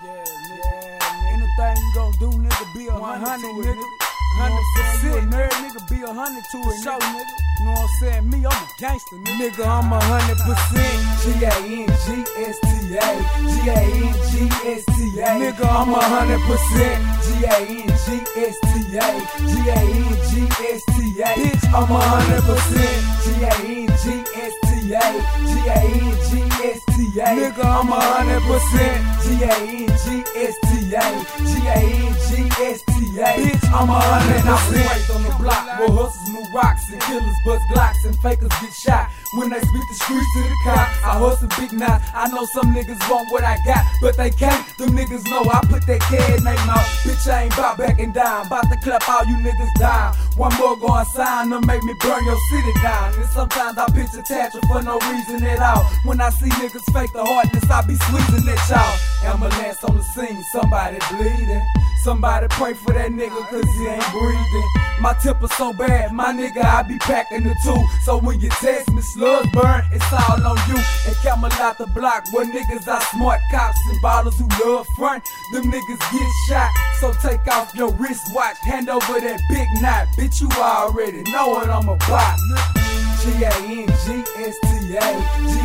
Yeah, nigga. Anything you gon' do, nigga, be a hundred, nigga. Hundred percent, nerd, nigga, be a hundred to it, show, nigga. You know what I'm saying? Me, I'm a gangster, nigga. Nigga, I'm a hundred percent. G A N G S T A. G A N G S T A. Nigga, I'm a hundred percent. G A N G S T A. G A N G S T A. Bitch, I'm a hundred percent. G A N G S T A. G A N G S T A. Nigga, I'm a hundred percent. G A N G S T A. G A N G S T A. Bitch, I'm a hundred percent. on the block where hustlers move rocks and killers bust glocks and fakers get shot. When they spit the streets to the cops, I hustle big knots. I know some niggas want what I got, but they can't. Them niggas know I put that kid their mouth. Bitch, I ain't bout and down. About to clap all you niggas down. One more going sign to make me burn your city down. And sometimes I pitch a tantrum for no reason at all. When I see niggas fake the hardness, I be squeezing that y'all. Ambulance on the scene, somebody bleeding. Somebody pray for that nigga cause he ain't breathing. My so bad, my nigga, I be packing the two. So when you test me, slugs burn, it's all on you. And camel out the block where niggas are smart cops and ballers who love front. Them niggas get shot. So take off your wristwatch, hand over that big knot. Bitch, you already know what I'm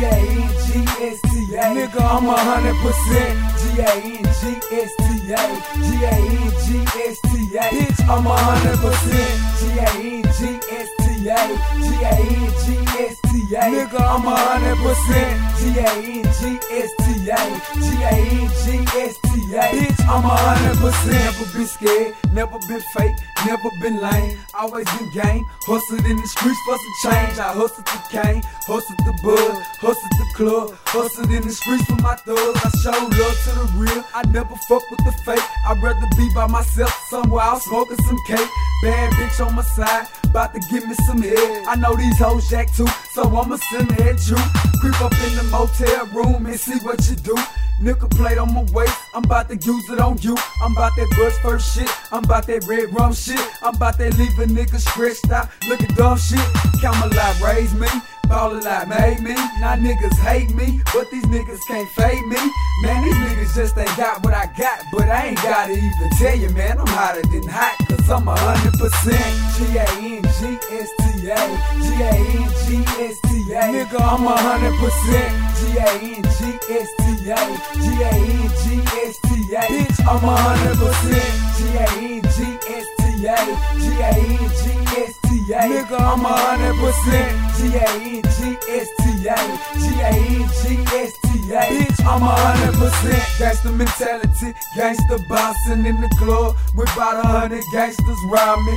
A N G S T A. G A N G S T A. Nigga, I'm a hundred percent. G A N G S T A. G A N G S T A. Bitch, I'm a hundred percent. G A N G S T A. G A N G S T A. Nigga, I'm a hundred percent. G A N G S T A. G A N G S T A. Bitch, I'm a hundred percent. Never been scared, never been fake, never been lame. Always been game. Hustled in the streets for some change. I hustled the cane, hustled the bud, hustled the club, hustled in the streets for my thugs. I show love to the real. I never fuck with the fake. I'd rather be by myself somewhere out smoking some cake. Bad bitch on my side, about to give me some head. I know these hoes jack too, so I'ma send her at you. Creep up in the motel room and see what you do. Nickel plate on my waist, I'm about to use it on you. I'm about that buzz first shit, I'm about that red rum shit. I'm about that leave a nigga stretched out, looking dumb shit. Count my life, raise me. Ball a lot, made me. Now niggas hate me, but these niggas can't fade me. Man, these niggas just ain't got what I got, but I ain't gotta even tell you, man. I'm hotter than hot, cause I'm a hundred percent. G A N G S T A. G A N G S T A. Nigga, I'm a hundred percent. G A N G S T A. G A N G S T A. Bitch, I'm a hundred percent. G A N G S T A. G A N G S T A. Nigga, I'm a hundred percent. G A N G S T A. G A N G S T A. Bitch, I'm a hundred percent. Gangsta mentality, gangsta bouncing in the club with about a hundred gangsters round me.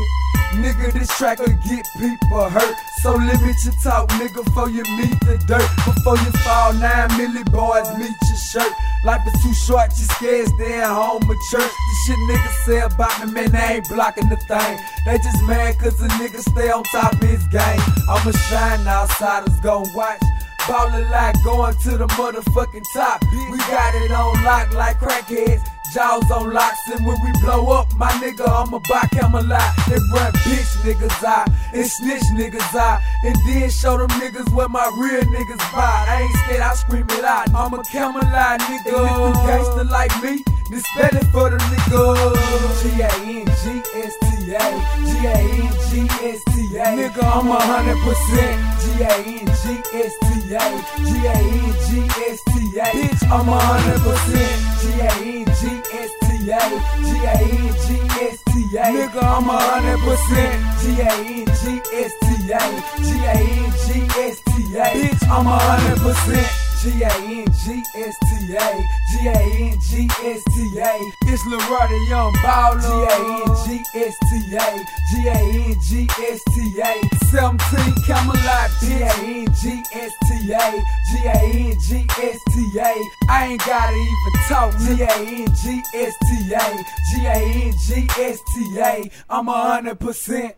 Nigga, this track will get people hurt. So limit your talk, nigga, before you meet the dirt. Before you fall, nine milli boys meet your shirt. Life is too short, you scared, stay at home or church. The shit niggas say about me, man, they ain't blocking the thing. They just mad cause the nigga stay on top of his game. I'ma shine, outsiders gon' watch. Ballin' like going to the motherfucking top. We got it on lock like crackheads. Jaws on locks, and when we blow up, my nigga, I'ma buy Camelot. They run bitch niggas out and snitch niggas out, and then show them niggas where my real niggas buy. I ain't scared, I scream it out. I'm a Camelot nigga. And if you gangster like me, this better for the nigga. G A N G S T A. G A N G S T A. Nigga, I'm a hundred percent. G A N G S T A. G A N G S T A. Bitch, I'm a hundred percent. G A N G S T A. G A N G S T A. Nigga, I'm a hundred percent. G A N G S T A. G A N G S T A. Bitch, I'm a hundred percent. G A N G S T A. G A N G S T A. It's Leroy the Young Baller. G A N G S T A. G A N G S T A. 17 Camelot. G A N G S T A. G A N G S T A. I ain't gotta even talk. G A N G S T A. G A N G S T A. I'm a hundred percent.